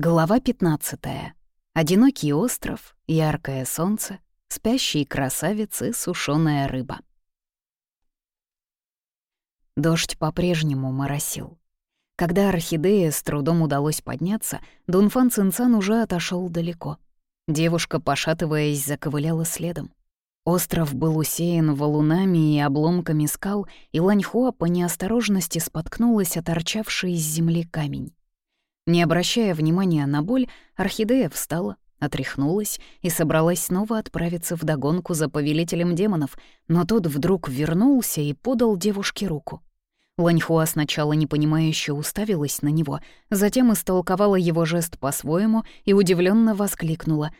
Глава 15. Одинокий остров, яркое солнце, спящие красавицы, сушеная рыба. Дождь по-прежнему моросил. Когда орхидее с трудом удалось подняться, Дунфан Цинцан уже отошел далеко. Девушка, пошатываясь, заковыляла следом. Остров был усеян валунами и обломками скал, и Ланьхуа по неосторожности споткнулась о торчавший из земли камень. Не обращая внимания на боль, орхидея встала, отряхнулась и собралась снова отправиться в догонку за повелителем демонов, но тот вдруг вернулся и подал девушке руку. Ланьхуа сначала непонимающе уставилась на него, затем истолковала его жест по-своему и удивленно воскликнула.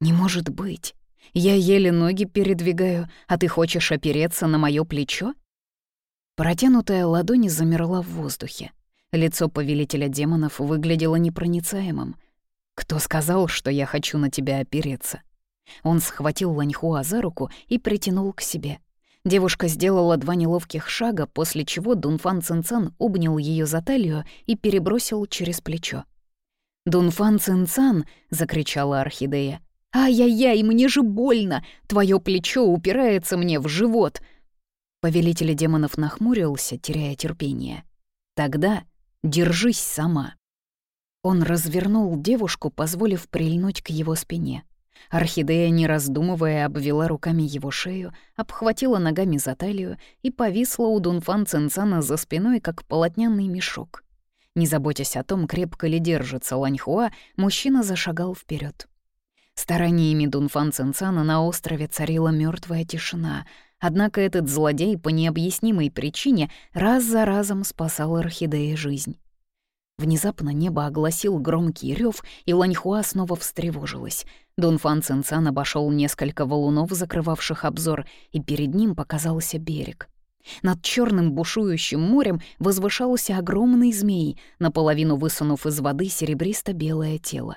«Не может быть! Я еле ноги передвигаю, а ты хочешь опереться на моё плечо?» Протянутая ладонь замерла в воздухе. Лицо повелителя демонов выглядело непроницаемым. «Кто сказал, что я хочу на тебя опереться?» Он схватил Ланьхуа за руку и притянул к себе. Девушка сделала два неловких шага, после чего Дунфан Цинцан обнял ее за талию и перебросил через плечо. «Дунфан Цинцан!» — закричала Орхидея. «Ай-яй-яй, мне же больно! Твое плечо упирается мне в живот!» Повелитель демонов нахмурился, теряя терпение. Тогда Держись сама». Он развернул девушку, позволив прильнуть к его спине. Орхидея, не раздумывая, обвела руками его шею, обхватила ногами за талию и повисла у Дунфан Цинцана за спиной, как полотняный мешок. Не заботясь о том, крепко ли держится Ланьхуа, мужчина зашагал вперед. Стараниями Дунфан Цинцана на острове царила мертвая тишина, Однако этот злодей по необъяснимой причине раз за разом спасал орхидеи жизнь. Внезапно небо огласил громкий рев, и Ланьхуа снова встревожилась. Дунфан Цинцан обошел несколько валунов, закрывавших обзор, и перед ним показался берег. Над черным бушующим морем возвышался огромный змей, наполовину высунув из воды серебристо-белое тело.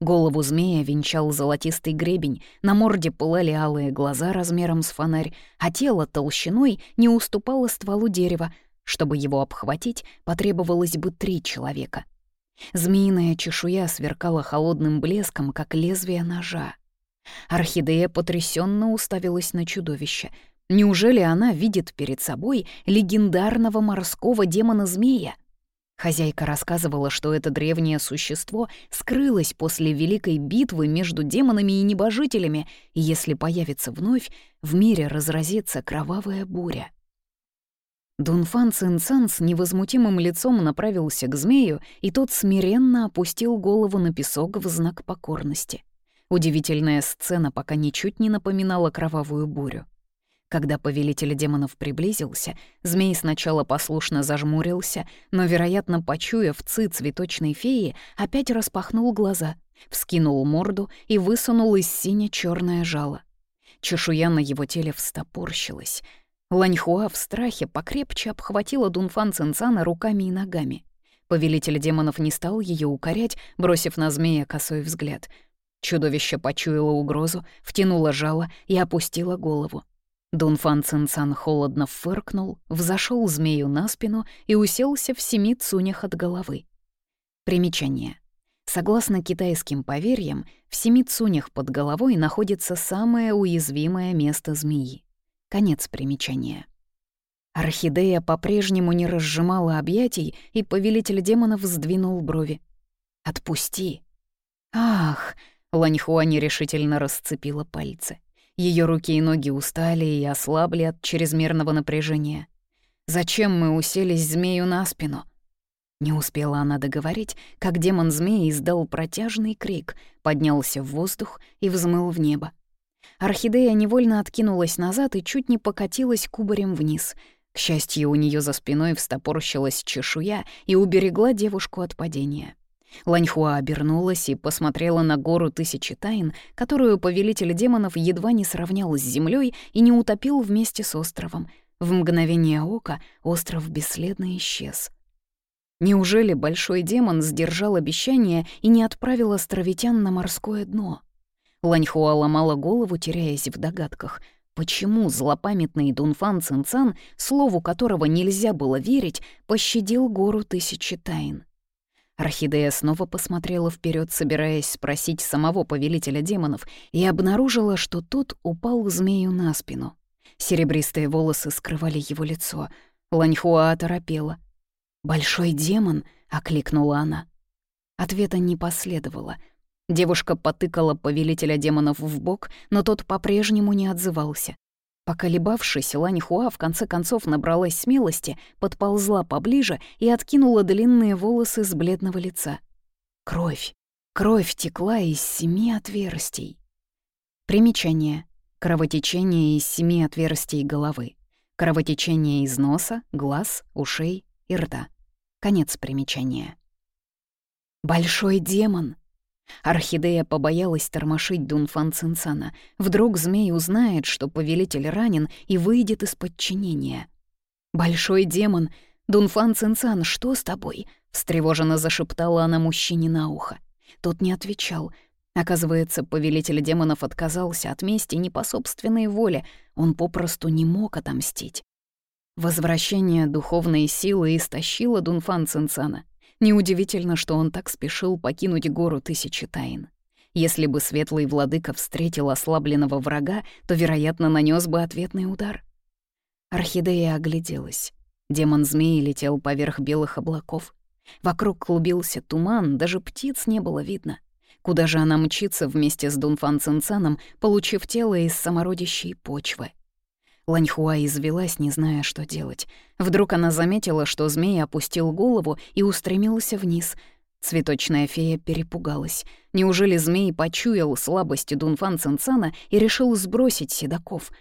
Голову змея венчал золотистый гребень, на морде пылали алые глаза размером с фонарь, а тело толщиной не уступало стволу дерева. Чтобы его обхватить, потребовалось бы три человека. Змеиная чешуя сверкала холодным блеском, как лезвие ножа. Орхидея потрясенно уставилась на чудовище. Неужели она видит перед собой легендарного морского демона-змея? Хозяйка рассказывала, что это древнее существо скрылось после великой битвы между демонами и небожителями, и если появится вновь, в мире разразится кровавая буря. Дунфан Цинцан с невозмутимым лицом направился к змею, и тот смиренно опустил голову на песок в знак покорности. Удивительная сцена пока ничуть не напоминала кровавую бурю. Когда повелитель демонов приблизился, змей сначала послушно зажмурился, но, вероятно, почуяв ци цветочной феи, опять распахнул глаза, вскинул морду и высунул из синя черное жало. Чешуя на его теле встопорщилась. Ланьхуа в страхе покрепче обхватила Дунфан Цинцана руками и ногами. Повелитель демонов не стал ее укорять, бросив на змея косой взгляд. Чудовище почуяло угрозу, втянуло жало и опустило голову. Дунфан Цинцан холодно фыркнул, взошел змею на спину и уселся в семи цунях от головы. Примечание. Согласно китайским поверьям, в семи цунях под головой находится самое уязвимое место змеи. Конец примечания. Орхидея по-прежнему не разжимала объятий, и повелитель демонов сдвинул брови. «Отпусти!» «Ах!» — Ланьхуа нерешительно расцепила пальцы. Ее руки и ноги устали и ослабли от чрезмерного напряжения. «Зачем мы уселись змею на спину?» Не успела она договорить, как демон змеи издал протяжный крик, поднялся в воздух и взмыл в небо. Орхидея невольно откинулась назад и чуть не покатилась кубарем вниз. К счастью, у нее за спиной встопорщилась чешуя и уберегла девушку от падения. Ланьхуа обернулась и посмотрела на гору тысячи тайн, которую повелитель демонов едва не сравнял с землей и не утопил вместе с островом. В мгновение ока остров бесследно исчез. Неужели большой демон сдержал обещание и не отправил островитян на морское дно? Ланьхуа ломала голову, теряясь в догадках. Почему злопамятный Дунфан Цинцан, слову которого нельзя было верить, пощадил гору тысячи тайн? Орхидея снова посмотрела вперед, собираясь спросить самого повелителя демонов, и обнаружила, что тот упал змею на спину. Серебристые волосы скрывали его лицо. Ланьхуа оторопела. «Большой демон?» — окликнула она. Ответа не последовало. Девушка потыкала повелителя демонов в бок, но тот по-прежнему не отзывался. Поколебавшись, Лань Хуа в конце концов набралась смелости, подползла поближе и откинула длинные волосы с бледного лица. Кровь. Кровь текла из семи отверстий. Примечание. Кровотечение из семи отверстий головы. Кровотечение из носа, глаз, ушей и рта. Конец примечания. «Большой демон!» Орхидея побоялась тормошить Дунфан Цинцана. Вдруг змей узнает, что повелитель ранен, и выйдет из подчинения. «Большой демон! Дунфан Цинцан, что с тобой?» — встревоженно зашептала она мужчине на ухо. Тот не отвечал. Оказывается, повелитель демонов отказался от мести не по собственной воле, он попросту не мог отомстить. Возвращение духовной силы истощило Дунфан Цинцана. Неудивительно, что он так спешил покинуть гору Тысячи Тайн. Если бы Светлый Владыка встретил ослабленного врага, то, вероятно, нанес бы ответный удар. Орхидея огляделась. Демон змеи летел поверх белых облаков. Вокруг клубился туман, даже птиц не было видно. Куда же она мчится вместе с Дунфан Цинцаном, получив тело из самородящей почвы? Ланьхуа извелась, не зная, что делать. Вдруг она заметила, что змей опустил голову и устремился вниз. Цветочная фея перепугалась. Неужели змей почуял слабость Дунфан Цинцана и решил сбросить седаков?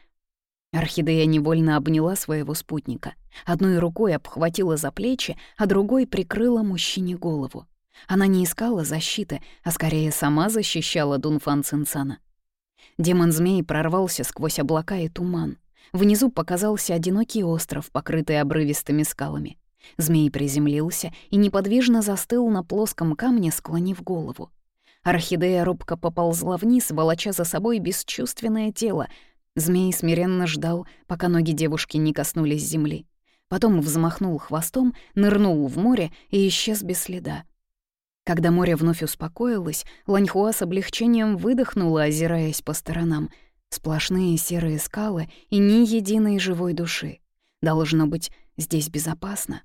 Орхидея невольно обняла своего спутника. Одной рукой обхватила за плечи, а другой прикрыла мужчине голову. Она не искала защиты, а скорее сама защищала Дунфан Цинцана. Демон-змей прорвался сквозь облака и туман. Внизу показался одинокий остров, покрытый обрывистыми скалами. Змей приземлился и неподвижно застыл на плоском камне, склонив голову. Орхидея робко поползла вниз, волоча за собой бесчувственное тело. Змей смиренно ждал, пока ноги девушки не коснулись земли. Потом взмахнул хвостом, нырнул в море и исчез без следа. Когда море вновь успокоилось, Ланьхуа с облегчением выдохнула, озираясь по сторонам — Сплошные серые скалы и ни единой живой души. Должно быть, здесь безопасно.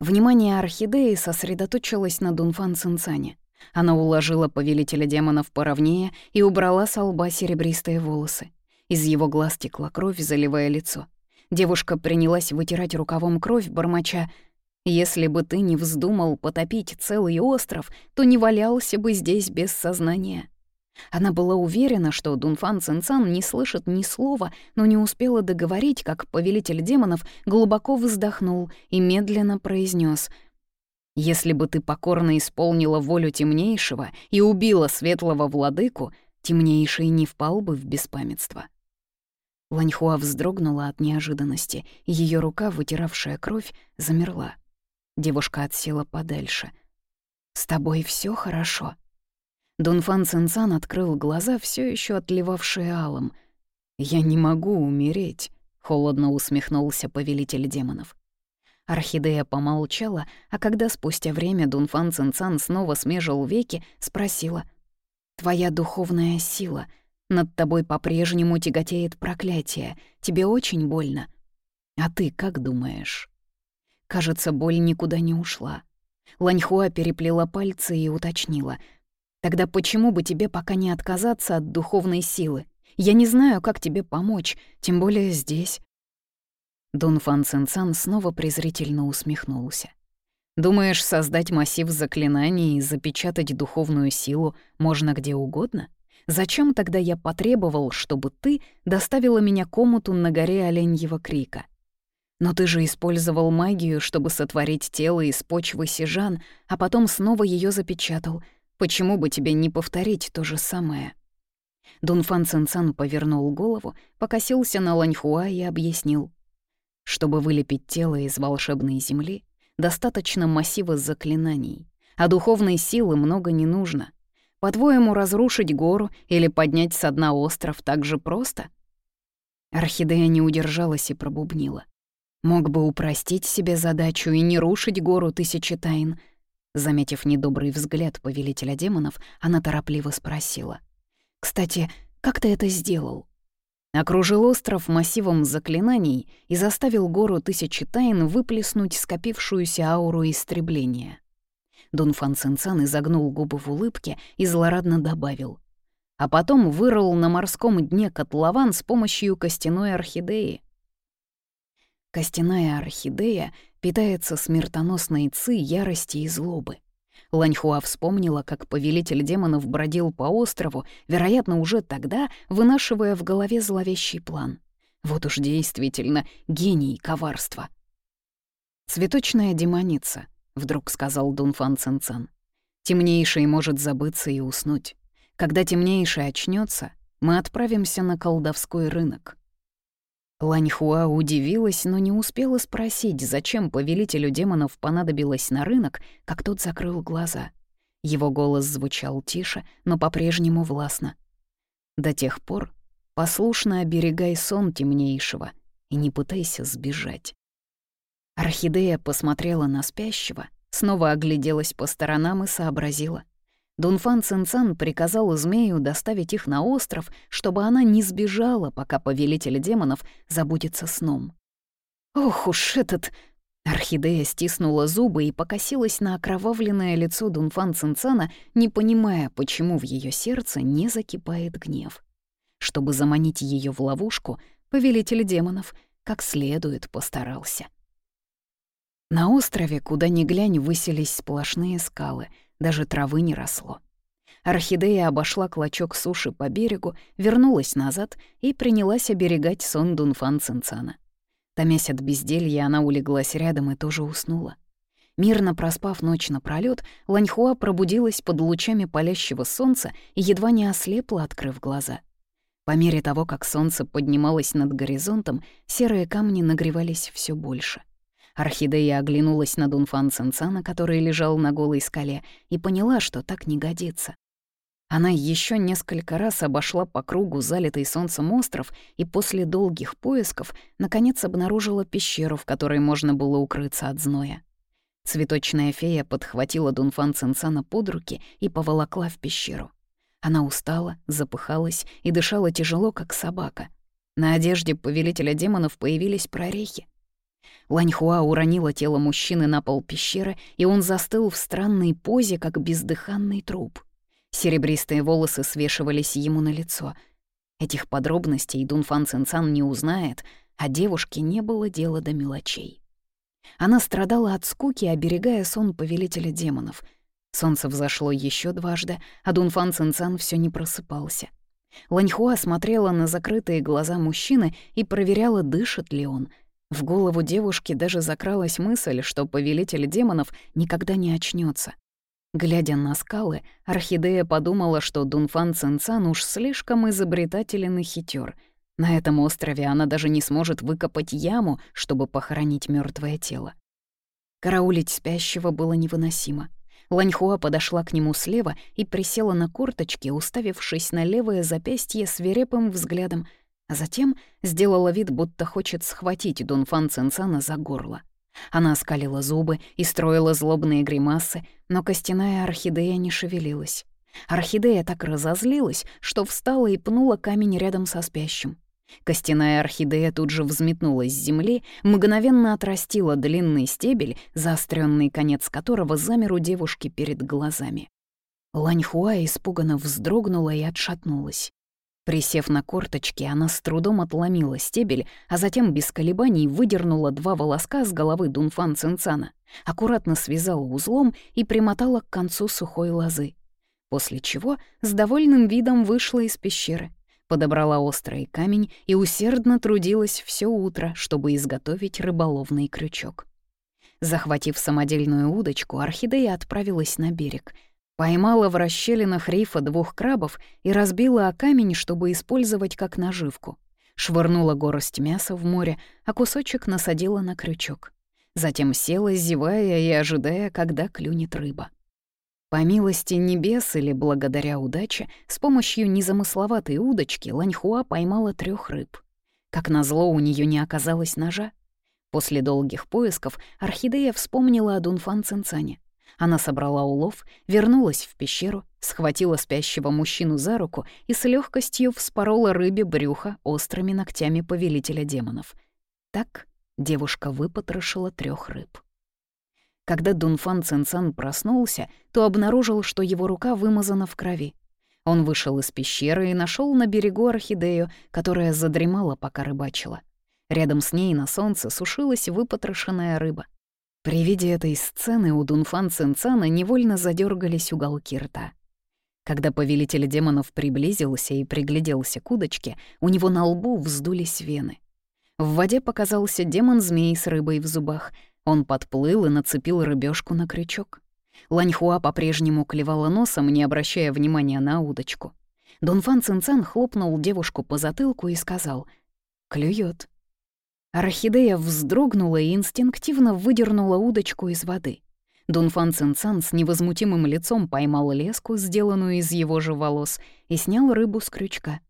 Внимание орхидеи сосредоточилось на Дунфан Цинцане. Она уложила повелителя демонов поровнее и убрала с лба серебристые волосы. Из его глаз текла кровь, заливая лицо. Девушка принялась вытирать рукавом кровь, бормоча «Если бы ты не вздумал потопить целый остров, то не валялся бы здесь без сознания». Она была уверена, что Дунфан Цинцан не слышит ни слова, но не успела договорить, как повелитель демонов глубоко вздохнул и медленно произнес: «Если бы ты покорно исполнила волю темнейшего и убила светлого владыку, темнейший не впал бы в беспамятство». Ланьхуа вздрогнула от неожиданности, и ее рука, вытиравшая кровь, замерла. Девушка отсела подальше. «С тобой все хорошо?» Дунфан Цинцан открыл глаза, все еще отливавшие алым. «Я не могу умереть», — холодно усмехнулся повелитель демонов. Орхидея помолчала, а когда спустя время Дунфан Цинцан снова смежил веки, спросила. «Твоя духовная сила. Над тобой по-прежнему тяготеет проклятие. Тебе очень больно. А ты как думаешь?» Кажется, боль никуда не ушла. Ланьхуа переплела пальцы и уточнила — Тогда почему бы тебе пока не отказаться от духовной силы? Я не знаю, как тебе помочь, тем более здесь». Дун Фан Цинцан снова презрительно усмехнулся. «Думаешь, создать массив заклинаний и запечатать духовную силу можно где угодно? Зачем тогда я потребовал, чтобы ты доставила меня к омуту на горе Оленьего Крика? Но ты же использовал магию, чтобы сотворить тело из почвы сижан, а потом снова ее запечатал — Почему бы тебе не повторить то же самое?» Дунфан Цинцан повернул голову, покосился на Ланьхуа и объяснил. «Чтобы вылепить тело из волшебной земли, достаточно массива заклинаний, а духовной силы много не нужно. По-твоему, разрушить гору или поднять со дна остров так же просто?» Орхидея не удержалась и пробубнила. Мог бы упростить себе задачу и не рушить гору тысячи тайн. Заметив недобрый взгляд повелителя демонов, она торопливо спросила. «Кстати, как ты это сделал?» Окружил остров массивом заклинаний и заставил гору Тысячи Тайн выплеснуть скопившуюся ауру истребления. Дунфан Цинцан изогнул губы в улыбке и злорадно добавил. А потом вырыл на морском дне котлован с помощью костяной орхидеи. Костяная орхидея питается смертоносной ци ярости и злобы. Ланьхуа вспомнила, как повелитель демонов бродил по острову, вероятно, уже тогда вынашивая в голове зловещий план. Вот уж действительно гений коварства. «Цветочная демоница», — вдруг сказал Дунфан Цинцан. «Темнейший может забыться и уснуть. Когда темнейший очнется, мы отправимся на колдовской рынок. Ланьхуа удивилась, но не успела спросить, зачем повелителю демонов понадобилось на рынок, как тот закрыл глаза. Его голос звучал тише, но по-прежнему властно. «До тех пор послушно оберегай сон темнейшего и не пытайся сбежать». Орхидея посмотрела на спящего, снова огляделась по сторонам и сообразила. Дунфан Цинцан приказал змею доставить их на остров, чтобы она не сбежала, пока повелитель демонов забудется сном. «Ох уж этот...» Орхидея стиснула зубы и покосилась на окровавленное лицо Дунфан Цинцана, не понимая, почему в ее сердце не закипает гнев. Чтобы заманить ее в ловушку, повелитель демонов как следует постарался. На острове, куда ни глянь, высились сплошные скалы — даже травы не росло. Орхидея обошла клочок суши по берегу, вернулась назад и принялась оберегать сон Дунфан Цинцана. Томясь от безделья, она улеглась рядом и тоже уснула. Мирно проспав ночь напролёт, Ланьхуа пробудилась под лучами палящего солнца и едва не ослепла, открыв глаза. По мере того, как солнце поднималось над горизонтом, серые камни нагревались все больше. Орхидея оглянулась на Дунфан Цинцана, который лежал на голой скале, и поняла, что так не годится. Она еще несколько раз обошла по кругу залитый солнцем остров и после долгих поисков наконец обнаружила пещеру, в которой можно было укрыться от зноя. Цветочная фея подхватила Дунфан Цинцана под руки и поволокла в пещеру. Она устала, запыхалась и дышала тяжело, как собака. На одежде повелителя демонов появились прорехи. Ланьхуа уронила тело мужчины на пол пещеры, и он застыл в странной позе, как бездыханный труп. Серебристые волосы свешивались ему на лицо. Этих подробностей Дунфан Цинцан не узнает, а девушке не было дела до мелочей. Она страдала от скуки, оберегая сон повелителя демонов. Солнце взошло еще дважды, а Дунфан Цинцан все не просыпался. Ланьхуа смотрела на закрытые глаза мужчины и проверяла, дышит ли он — в голову девушки даже закралась мысль, что повелитель демонов никогда не очнется. Глядя на скалы, Орхидея подумала, что Дунфан Цинцан уж слишком изобретателен и хитер. На этом острове она даже не сможет выкопать яму, чтобы похоронить мертвое тело. Караулить спящего было невыносимо. Ланьхуа подошла к нему слева и присела на корточки, уставившись на левое запястье свирепым взглядом, а затем сделала вид, будто хочет схватить Дунфан Цинцана за горло. Она оскалила зубы и строила злобные гримасы, но костяная орхидея не шевелилась. Орхидея так разозлилась, что встала и пнула камень рядом со спящим. Костяная орхидея тут же взметнулась с земли, мгновенно отрастила длинный стебель, заостренный конец которого замер у девушки перед глазами. Ланьхуа испуганно вздрогнула и отшатнулась. Присев на корточки, она с трудом отломила стебель, а затем без колебаний выдернула два волоска с головы Дунфан Цинцана, аккуратно связала узлом и примотала к концу сухой лозы. После чего с довольным видом вышла из пещеры, подобрала острый камень и усердно трудилась все утро, чтобы изготовить рыболовный крючок. Захватив самодельную удочку, орхидея отправилась на берег — Поймала в расщелинах рифа двух крабов и разбила о камень, чтобы использовать как наживку. Швырнула горость мяса в море, а кусочек насадила на крючок. Затем села, зевая и ожидая, когда клюнет рыба. По милости небес или благодаря удаче, с помощью незамысловатой удочки Ланьхуа поймала трех рыб. Как назло, у нее не оказалось ножа. После долгих поисков Орхидея вспомнила о Дунфан Цинцане. Она собрала улов, вернулась в пещеру, схватила спящего мужчину за руку и с легкостью вспорола рыбе брюхо острыми ногтями повелителя демонов. Так девушка выпотрошила трех рыб. Когда Дунфан Цинцан проснулся, то обнаружил, что его рука вымазана в крови. Он вышел из пещеры и нашел на берегу орхидею, которая задремала, пока рыбачила. Рядом с ней на солнце сушилась выпотрошенная рыба. При виде этой сцены у Дунфан Цинцана невольно задергались уголки рта. Когда повелитель демонов приблизился и пригляделся к удочке, у него на лбу вздулись вены. В воде показался демон-змей с рыбой в зубах. Он подплыл и нацепил рыбешку на крючок. Ланьхуа по-прежнему клевала носом, не обращая внимания на удочку. Дунфан Цинцан хлопнул девушку по затылку и сказал «Клюет». Орхидея вздрогнула и инстинктивно выдернула удочку из воды. Дунфан Цинцан с невозмутимым лицом поймал леску, сделанную из его же волос, и снял рыбу с крючка.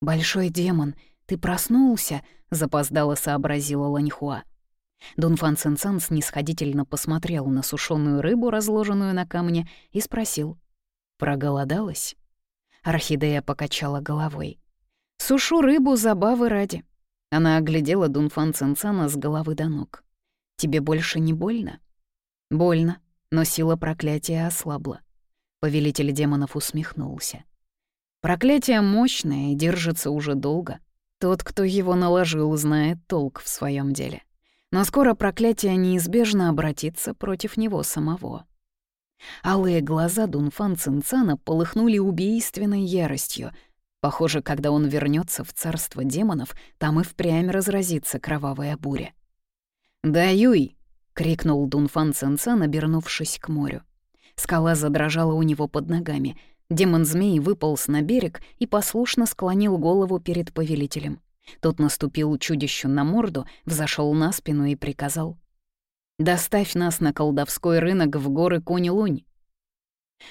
«Большой демон, ты проснулся?» — запоздало сообразила Ланьхуа. Дунфан Цинцан снисходительно посмотрел на сушеную рыбу, разложенную на камне, и спросил. «Проголодалась?» Орхидея покачала головой. «Сушу рыбу забавы ради. Она оглядела Дунфан Цинцана с головы до ног. «Тебе больше не больно?» «Больно, но сила проклятия ослабла». Повелитель демонов усмехнулся. «Проклятие мощное и держится уже долго. Тот, кто его наложил, знает толк в своем деле. Но скоро проклятие неизбежно обратится против него самого». Алые глаза Дунфан Цинцана полыхнули убийственной яростью — Похоже, когда он вернется в царство демонов, там и впрямь разразится кровавая буря. «Да, Юй!» — крикнул Дунфан Цинцан, обернувшись к морю. Скала задрожала у него под ногами. Демон-змей выполз на берег и послушно склонил голову перед повелителем. Тот наступил чудищу на морду, взошел на спину и приказал. «Доставь нас на колдовской рынок в горы Кунь-Лунь.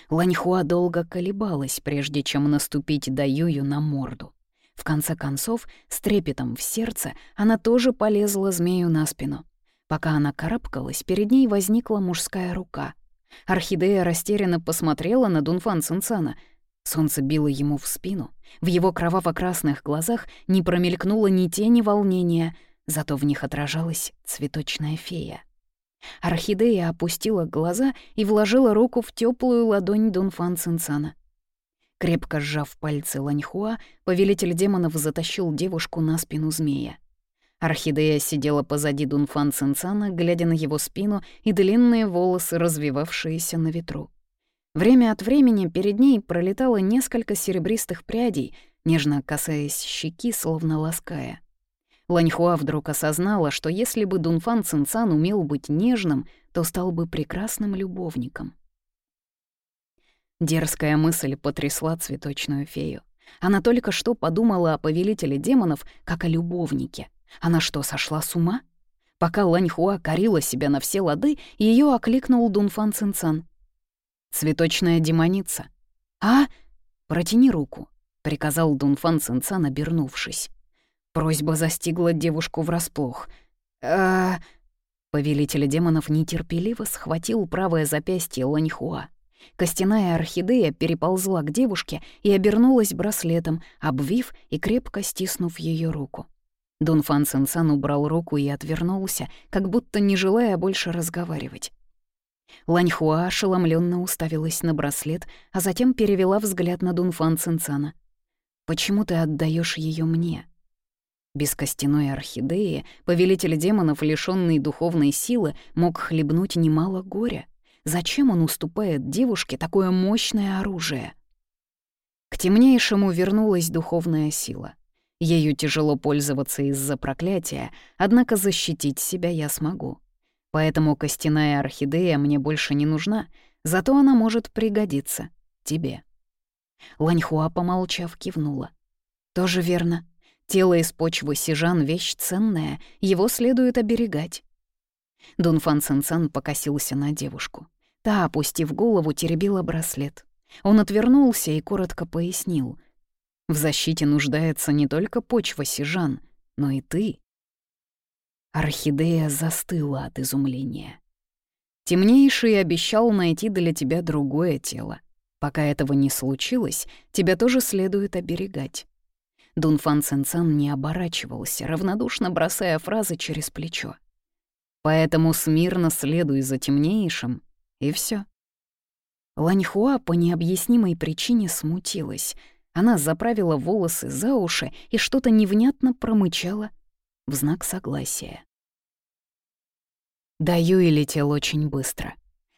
Ланьхуа долго колебалась, прежде чем наступить Даюю на морду. В конце концов, с трепетом в сердце, она тоже полезла змею на спину. Пока она карабкалась, перед ней возникла мужская рука. Орхидея растерянно посмотрела на Дунфан Цинцана. Солнце било ему в спину. В его кроваво-красных глазах не промелькнуло ни тени волнения, зато в них отражалась цветочная фея. Орхидея опустила глаза и вложила руку в теплую ладонь Дунфан Цинцана. Крепко сжав пальцы Ланьхуа, повелитель демонов затащил девушку на спину змея. Орхидея сидела позади Дунфан Цинцана, глядя на его спину и длинные волосы, развивавшиеся на ветру. Время от времени перед ней пролетало несколько серебристых прядей, нежно касаясь щеки, словно лаская. Ланьхуа вдруг осознала, что если бы Дунфан Цинцан умел быть нежным, то стал бы прекрасным любовником. Дерзкая мысль потрясла цветочную фею. Она только что подумала о повелителе демонов, как о любовнике. Она что, сошла с ума? Пока Ланьхуа корила себя на все лады, ее окликнул Дунфан Цинцан. «Цветочная демоница». «А? Протяни руку», — приказал Дунфан Цинцан, обернувшись. Просьба застигла девушку врасплох. а Повелитель демонов нетерпеливо схватил правое запястье Ланьхуа. Костяная орхидея переползла к девушке и обернулась браслетом, обвив и крепко стиснув ее руку. Дунфан Сенсан убрал руку и отвернулся, как будто не желая больше разговаривать. Ланьхуа ошеломленно уставилась на браслет, а затем перевела взгляд на Дунфан Цинцана. «Почему ты отдаешь ее мне?» Без костяной орхидеи повелитель демонов, лишённый духовной силы, мог хлебнуть немало горя. Зачем он уступает девушке такое мощное оружие? К темнейшему вернулась духовная сила. Ею тяжело пользоваться из-за проклятия, однако защитить себя я смогу. Поэтому костяная орхидея мне больше не нужна, зато она может пригодиться тебе. Ланьхуа, помолчав, кивнула. «Тоже верно. Тело из почвы сижан — вещь ценная, его следует оберегать. Дунфан Сенсан покосился на девушку. Та, опустив голову, теребила браслет. Он отвернулся и коротко пояснил. «В защите нуждается не только почва сижан, но и ты». Орхидея застыла от изумления. Темнейший обещал найти для тебя другое тело. Пока этого не случилось, тебя тоже следует оберегать. Дунфан Цинцан не оборачивался, равнодушно бросая фразы через плечо. Поэтому смирно следуй за темнейшим, и все. Ланьхуа по необъяснимой причине смутилась. Она заправила волосы за уши и что-то невнятно промычала в знак согласия. До Юи летел очень быстро.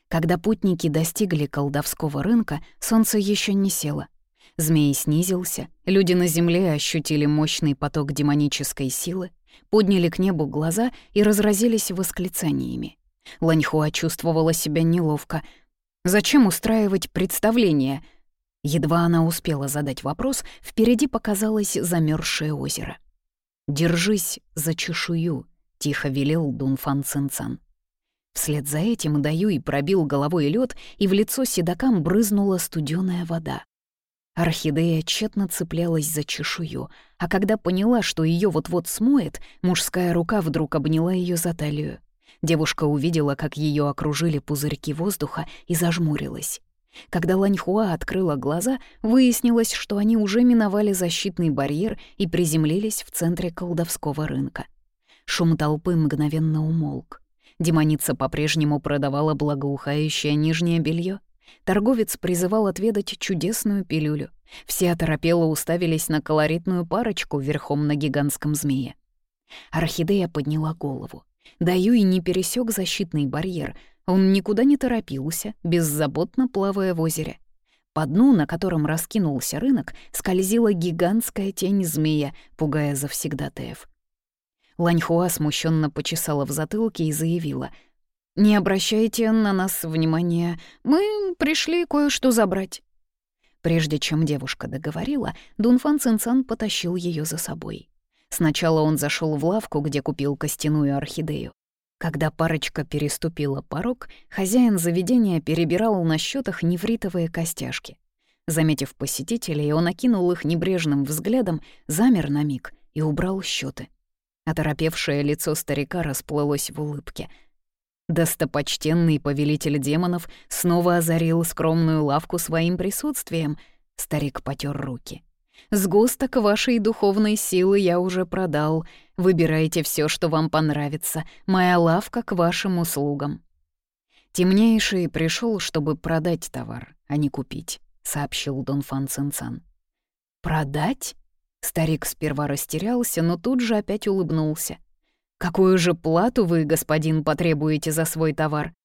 Когда путники достигли колдовского рынка, солнце еще не село. Змей снизился, люди на земле ощутили мощный поток демонической силы, подняли к небу глаза и разразились восклицаниями. Ланьхуа чувствовала себя неловко. Зачем устраивать представление? Едва она успела задать вопрос, впереди показалось замерзшее озеро. «Держись за чешую», — тихо велел Дунфан Цинцан. Вслед за этим Даюй пробил головой лед, и в лицо седокам брызнула студеная вода. Орхидея тщетно цеплялась за чешую, а когда поняла, что ее вот-вот смоет, мужская рука вдруг обняла ее за талию. Девушка увидела, как ее окружили пузырьки воздуха и зажмурилась. Когда Ланьхуа открыла глаза, выяснилось, что они уже миновали защитный барьер и приземлились в центре колдовского рынка. Шум толпы мгновенно умолк. Демоница по-прежнему продавала благоухающее нижнее белье. Торговец призывал отведать чудесную пилюлю. Все оторопело уставились на колоритную парочку верхом на гигантском змее. Орхидея подняла голову. Даю и не пересек защитный барьер. Он никуда не торопился, беззаботно плавая в озере. По дну, на котором раскинулся рынок, скользила гигантская тень змея, пугая завсегдатаев. Ланьхуа смущенно почесала в затылке и заявила — «Не обращайте на нас внимания, мы пришли кое-что забрать». Прежде чем девушка договорила, Дунфан Цинцан потащил ее за собой. Сначала он зашел в лавку, где купил костяную орхидею. Когда парочка переступила порог, хозяин заведения перебирал на счетах нефритовые костяшки. Заметив посетителей, он окинул их небрежным взглядом, замер на миг и убрал счеты. Оторопевшее лицо старика расплылось в улыбке — Достопочтенный повелитель демонов снова озарил скромную лавку своим присутствием. Старик потер руки. «Сгусток вашей духовной силы я уже продал. Выбирайте все, что вам понравится. Моя лавка к вашим услугам». «Темнейший пришел, чтобы продать товар, а не купить», — сообщил Дон Фан Цинцан. «Продать?» Старик сперва растерялся, но тут же опять улыбнулся. Какую же плату вы, господин, потребуете за свой товар?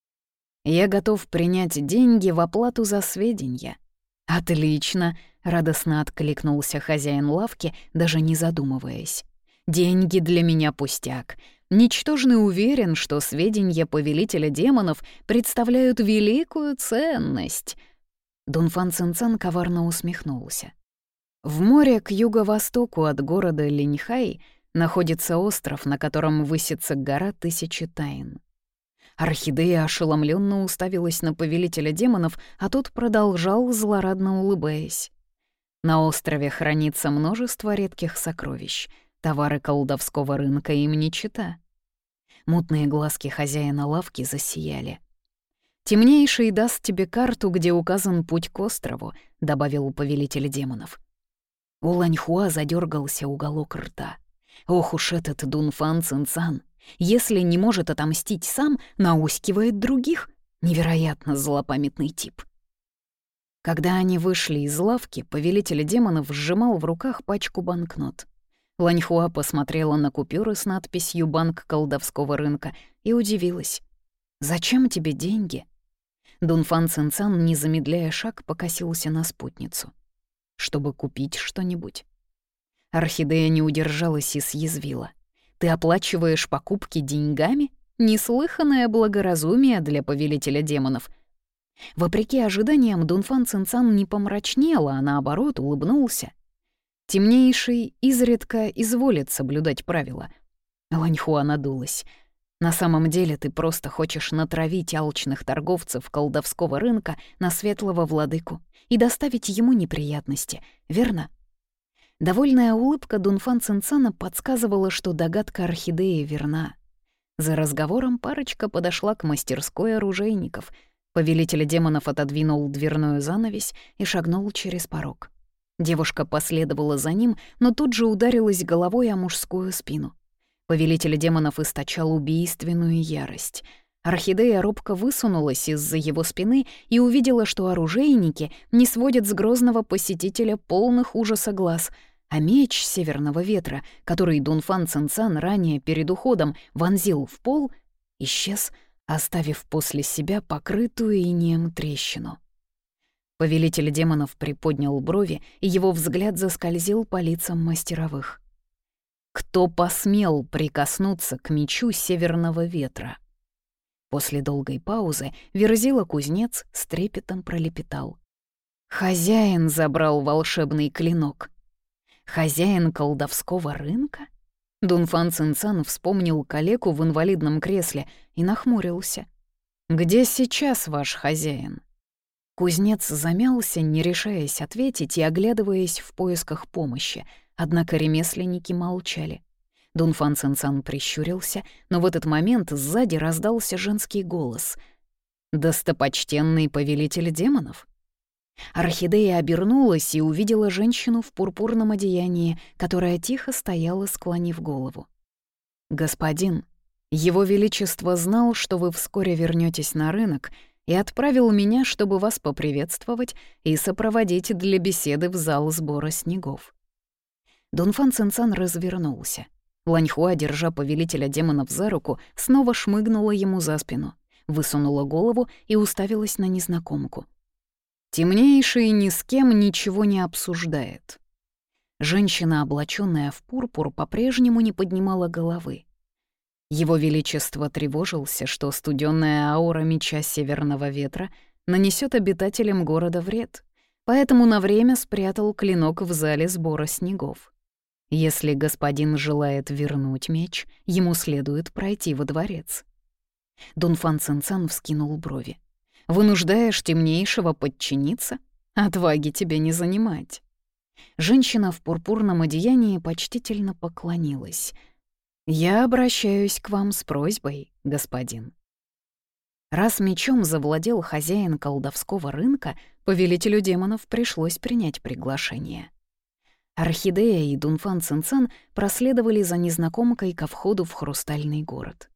Я готов принять деньги в оплату за сведения. Отлично, радостно откликнулся хозяин лавки, даже не задумываясь. Деньги для меня пустяк. Ничтожный уверен, что сведения повелителя демонов представляют великую ценность. Дунфан Цинцан коварно усмехнулся. В море к юго-востоку от города Линьхай — находится остров, на котором высится гора тысячи тайн. Орхидея ошеломленно уставилась на повелителя демонов, а тот продолжал, злорадно улыбаясь. На острове хранится множество редких сокровищ. Товары колдовского рынка им не чита. Мутные глазки хозяина лавки засияли. «Темнейший даст тебе карту, где указан путь к острову», — добавил повелитель демонов. У Ланьхуа задергался уголок рта. Ох уж этот Дунфан Цинцан. Если не может отомстить сам, наускивает других. Невероятно злопамятный тип. Когда они вышли из лавки, повелитель демонов сжимал в руках пачку банкнот. Ланьхуа посмотрела на купюры с надписью «Банк колдовского рынка» и удивилась. «Зачем тебе деньги?» Дунфан Цинцан, не замедляя шаг, покосился на спутницу. «Чтобы купить что-нибудь». Орхидея не удержалась и съязвила. «Ты оплачиваешь покупки деньгами? Неслыханное благоразумие для повелителя демонов». Вопреки ожиданиям, Дунфан Цинцан не помрачнел, а наоборот улыбнулся. Темнейший изредка изволит соблюдать правила. Ланьхуа надулась. На самом деле ты просто хочешь натравить алчных торговцев колдовского рынка на светлого владыку и доставить ему неприятности, верно? Довольная улыбка Дунфан Цинцана подсказывала, что догадка орхидеи верна. За разговором парочка подошла к мастерской оружейников. Повелитель демонов отодвинул дверную занавесь и шагнул через порог. Девушка последовала за ним, но тут же ударилась головой о мужскую спину. Повелитель демонов источал убийственную ярость. Орхидея робко высунулась из-за его спины и увидела, что оружейники не сводят с грозного посетителя полных ужаса глаз, а меч северного ветра, который Дунфан Цинцан ранее перед уходом вонзил в пол, исчез, оставив после себя покрытую инеем трещину. Повелитель демонов приподнял брови, и его взгляд заскользил по лицам мастеровых. Кто посмел прикоснуться к мечу северного ветра? После долгой паузы верзила кузнец с трепетом пролепетал. Хозяин забрал волшебный клинок. Хозяин колдовского рынка? Дунфан Цинцан вспомнил калеку в инвалидном кресле и нахмурился. «Где сейчас ваш хозяин?» Кузнец замялся, не решаясь ответить и оглядываясь в поисках помощи, однако ремесленники молчали. Дунфан Цинцан прищурился, но в этот момент сзади раздался женский голос. «Достопочтенный повелитель демонов?» Орхидея обернулась и увидела женщину в пурпурном одеянии, которая тихо стояла, склонив голову. «Господин, его Величество знал, что вы вскоре вернетесь на рынок и отправил меня, чтобы вас поприветствовать и сопроводить для беседы в зал сбора снегов. Дунфан Цинцан развернулся. Ланьхуа, держа повелителя демонов за руку, снова шмыгнула ему за спину, высунула голову и уставилась на незнакомку. Темнейший ни с кем ничего не обсуждает. Женщина, облаченная в пурпур, по-прежнему не поднимала головы. Его Величество тревожился, что студенная аура меча Северного Ветра нанесет обитателям города вред, поэтому на время спрятал клинок в зале сбора снегов. Если господин желает вернуть меч, ему следует пройти во дворец. Дунфан Цинцан вскинул брови. «Вынуждаешь темнейшего подчиниться? Отваги тебе не занимать». Женщина в пурпурном одеянии почтительно поклонилась — «Я обращаюсь к вам с просьбой, господин». Раз мечом завладел хозяин колдовского рынка, повелителю демонов пришлось принять приглашение. Орхидея и Дунфан Цинцан проследовали за незнакомкой ко входу в хрустальный город.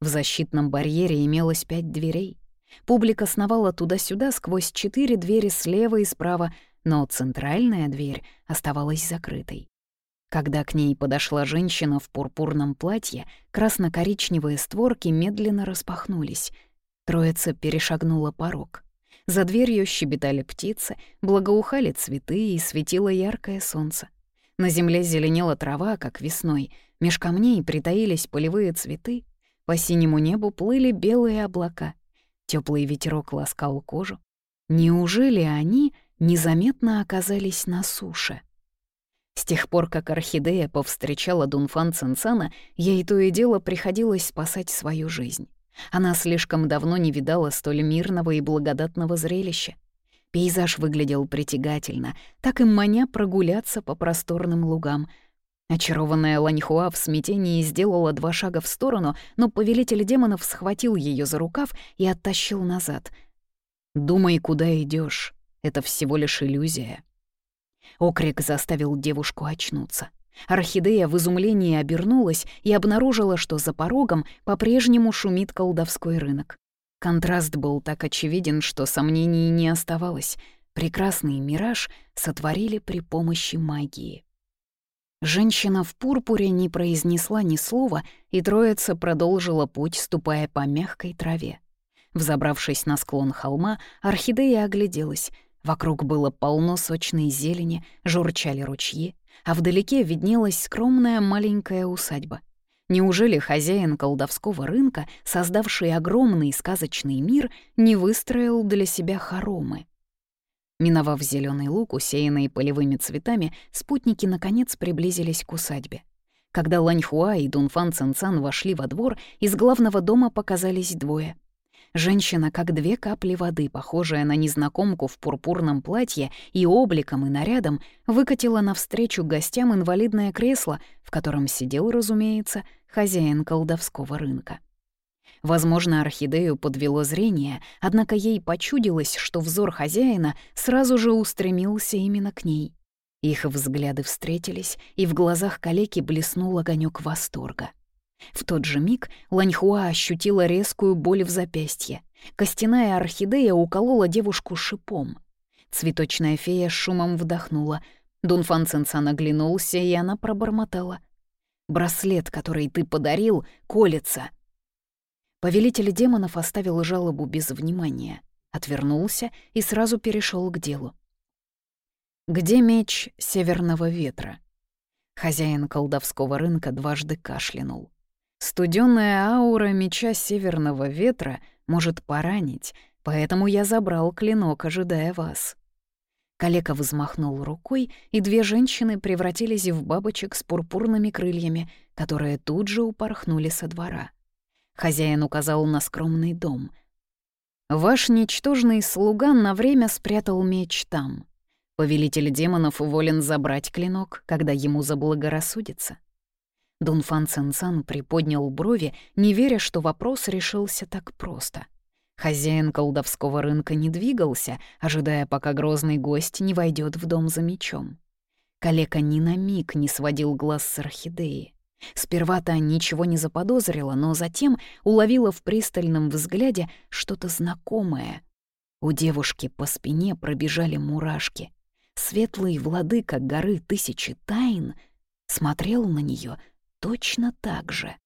В защитном барьере имелось пять дверей. Публика сновала туда-сюда сквозь четыре двери слева и справа, но центральная дверь оставалась закрытой. Когда к ней подошла женщина в пурпурном платье, красно-коричневые створки медленно распахнулись. Троица перешагнула порог. За дверью щебетали птицы, благоухали цветы и светило яркое солнце. На земле зеленела трава, как весной, меж камней притаились полевые цветы, по синему небу плыли белые облака. Теплый ветерок ласкал кожу. Неужели они незаметно оказались на суше? С тех пор, как Орхидея повстречала Дунфан Цинцана, ей то и дело приходилось спасать свою жизнь. Она слишком давно не видала столь мирного и благодатного зрелища. Пейзаж выглядел притягательно, так и маня прогуляться по просторным лугам. Очарованная Ланьхуа в смятении сделала два шага в сторону, но повелитель демонов схватил ее за рукав и оттащил назад. «Думай, куда идешь. Это всего лишь иллюзия». Окрик заставил девушку очнуться. Орхидея в изумлении обернулась и обнаружила, что за порогом по-прежнему шумит колдовской рынок. Контраст был так очевиден, что сомнений не оставалось. Прекрасный мираж сотворили при помощи магии. Женщина в пурпуре не произнесла ни слова, и троица продолжила путь, ступая по мягкой траве. Взобравшись на склон холма, орхидея огляделась — Вокруг было полно сочной зелени, журчали ручьи, а вдалеке виднелась скромная маленькая усадьба. Неужели хозяин колдовского рынка, создавший огромный сказочный мир, не выстроил для себя хоромы? Миновав зеленый луг, усеянный полевыми цветами, спутники наконец приблизились к усадьбе. Когда Ланьхуа и Дунфан Цинцан вошли во двор, из главного дома показались двое — Женщина, как две капли воды, похожая на незнакомку в пурпурном платье и обликом, и нарядом, выкатила навстречу гостям инвалидное кресло, в котором сидел, разумеется, хозяин колдовского рынка. Возможно, орхидею подвело зрение, однако ей почудилось, что взор хозяина сразу же устремился именно к ней. Их взгляды встретились, и в глазах калеки блеснул огонек восторга. В тот же миг Ланьхуа ощутила резкую боль в запястье. Костяная орхидея уколола девушку шипом. Цветочная фея шумом вдохнула. Дунфан Цинцан оглянулся, и она пробормотала. «Браслет, который ты подарил, колется». Повелитель демонов оставил жалобу без внимания, отвернулся и сразу перешел к делу. «Где меч северного ветра?» Хозяин колдовского рынка дважды кашлянул. Студенная аура меча северного ветра может поранить, поэтому я забрал клинок, ожидая вас». Калека взмахнул рукой, и две женщины превратились в бабочек с пурпурными крыльями, которые тут же упорхнули со двора. Хозяин указал на скромный дом. «Ваш ничтожный слуга на время спрятал меч там. Повелитель демонов волен забрать клинок, когда ему заблагорассудится». Дунфан Цинцан приподнял брови, не веря, что вопрос решился так просто. Хозяин колдовского рынка не двигался, ожидая, пока грозный гость не войдет в дом за мечом. Калека ни на миг не сводил глаз с орхидеи. Сперва-то ничего не заподозрила, но затем уловила в пристальном взгляде что-то знакомое. У девушки по спине пробежали мурашки. Светлый владыка горы тысячи тайн смотрел на нее точно так же.